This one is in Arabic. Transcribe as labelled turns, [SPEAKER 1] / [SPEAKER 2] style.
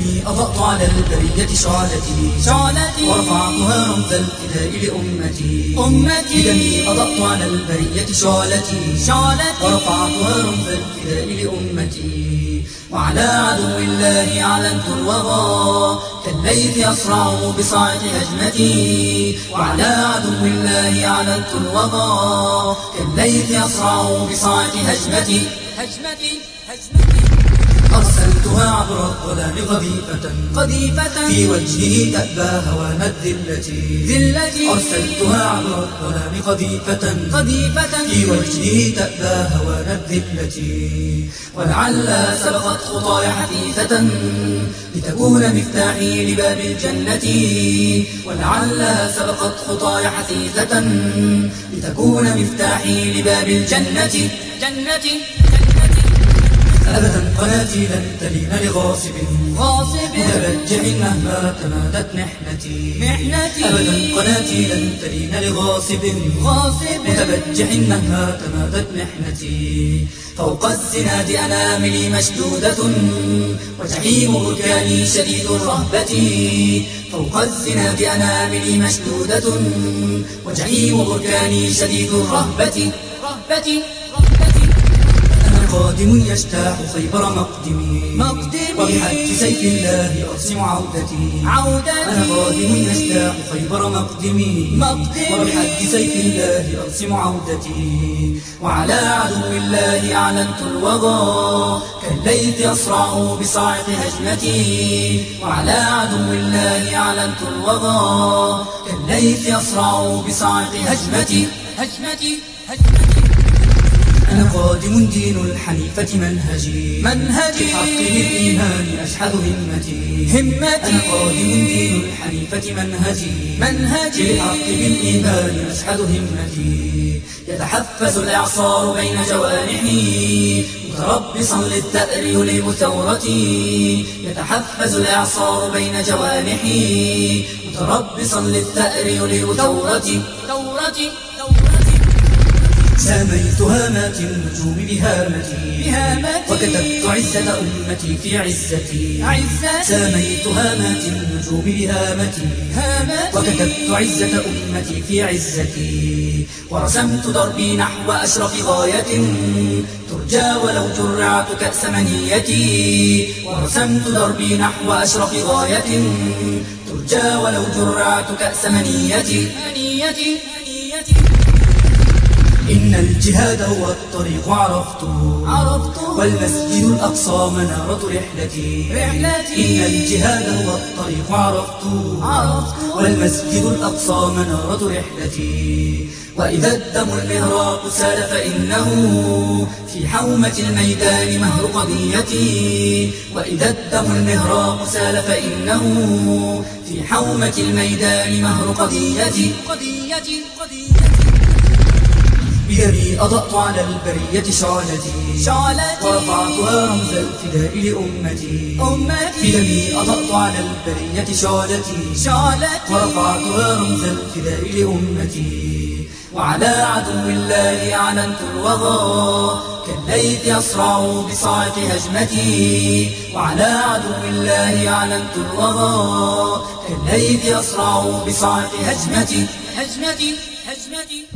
[SPEAKER 1] بدمي أضأت على البرية شعلتي
[SPEAKER 2] شعلتي
[SPEAKER 1] ورفعتها رمز الفداء لأمتي.
[SPEAKER 2] أمتي.
[SPEAKER 1] بدمي أضأت على البرية شعلتي
[SPEAKER 2] شعلتي
[SPEAKER 1] ورفعتها رمز الفداء لأمتي. وعلى عدو الله أعلنت الوغى. كالليث يصرع بصاعق هجمتي وعلى عدو الله أعلنت الوغى. كالليث يصرع بصاعق هجمتي
[SPEAKER 2] هجمتي هجمتي
[SPEAKER 1] أرسلتها عبر الظلام قذيفة.
[SPEAKER 2] قذيفة.
[SPEAKER 1] في وجهه تأبى هوان الذلة
[SPEAKER 2] ذلتي.
[SPEAKER 1] أرسلتها عبر الظلام قذيفة.
[SPEAKER 2] قذيفة.
[SPEAKER 1] في وجهه تأبى هوان الذلة ولعل سبقت خطاي حثيثة. لتكون مفتاحي لباب الجنة. ولعل سبقت خطاي حثيثة. لتكون مفتاحي لباب الجنة.
[SPEAKER 2] جنتي
[SPEAKER 1] قناتي لن تلين لغاصب.
[SPEAKER 2] غاصب.
[SPEAKER 1] متبجح مهما تمادت محنتي.
[SPEAKER 2] محنتي.
[SPEAKER 1] أبدا قناتي لن تلين لغاصب.
[SPEAKER 2] غاصب.
[SPEAKER 1] متبجح مهما تمادت محنتي. فوق الزناد أناملي مشدودة. وجحيم بركاني شديد الرهبة. فوق الزناد أناملي مشدودة. وجحيم بركاني شديد الرهبة.
[SPEAKER 2] رهبتي
[SPEAKER 1] قادم يجتاح خيبر مقدمي.
[SPEAKER 2] مقدمي.
[SPEAKER 1] وبحج سيف الله أرسم عودتي. أنا
[SPEAKER 2] عودتي
[SPEAKER 1] قادم يجتاح خيبر مقدمي.
[SPEAKER 2] مقدمي.
[SPEAKER 1] سيف الله أرسم عودتي. وعلى عدو الله أعلنت الوغى كالليث يصرع بصاعق هجمتي. وعلى عدو الله أعلنت الوغى كالليث يصرع بصاعق هجمتي.
[SPEAKER 2] هجمتي. هجمتي.
[SPEAKER 1] أنا قادم دين الحنيفة منهجي.
[SPEAKER 2] منهجي.
[SPEAKER 1] بحق بالإيمان أشحذ همتي.
[SPEAKER 2] همتي.
[SPEAKER 1] أنا قادم دين الحنيفة منهجي.
[SPEAKER 2] منهجي.
[SPEAKER 1] بالحق بالإيمان أشحذ همتي. يتحفز الإعصار بين جوانحي. متربصا للثأر ثورتي يتحفز الإعصار بين جوانحي. متربصا للثأر ثورتي
[SPEAKER 2] ثورتي ثورتي
[SPEAKER 1] ساميت هامات النجوم بهامتي.
[SPEAKER 2] بهامتي.
[SPEAKER 1] وكتبت عزة أمتي في عزتي.
[SPEAKER 2] عزتي.
[SPEAKER 1] ساميت هامات النجوم بهامتي.
[SPEAKER 2] هامتي
[SPEAKER 1] وكتبت عزة أمتي في عزتي. ورسمت دربي نحو أشرف غاية. ترجى ولو جرعت كأس منيتي. ورسمت دربي نحو أشرف غاية. ترجى ولو جرعت كأس منيتي.
[SPEAKER 2] هنيتي هنيتي
[SPEAKER 1] إن الجهاد هو الطريق. عرفته.
[SPEAKER 2] عرفته.
[SPEAKER 1] والمسجد الأقصى منارة رحلتي.
[SPEAKER 2] رحلتي.
[SPEAKER 1] إن الجهاد هو الطريق. عرفته.
[SPEAKER 2] عرفته.
[SPEAKER 1] والمسجد الأقصى منارة رحلتي. وإذا الدم المهراق سال فإنه في حومة الميدان مهر قضيتي. وإذا الدم المهراق سال فإنه في حومة الميدان مهر قضيتي.
[SPEAKER 2] قضيتي قضيتي.
[SPEAKER 1] بيدي أضأت على البرية شعلتي
[SPEAKER 2] شعلتي
[SPEAKER 1] ورفعتها رمز الفداء لأمتي.
[SPEAKER 2] أمتي.
[SPEAKER 1] بدمي أضأت على البرية شعلتي
[SPEAKER 2] شعلتي
[SPEAKER 1] ورفعتها رمز الفداء لأمتي. وعلى عدو الله أعلنت الوغى. كالليث يصرع بصاعق هجمتي. وعلى عدو الله أعلنت الوغى. كالليث يصرع بصاعق هجمتي.
[SPEAKER 2] هجمتي. هجمتي.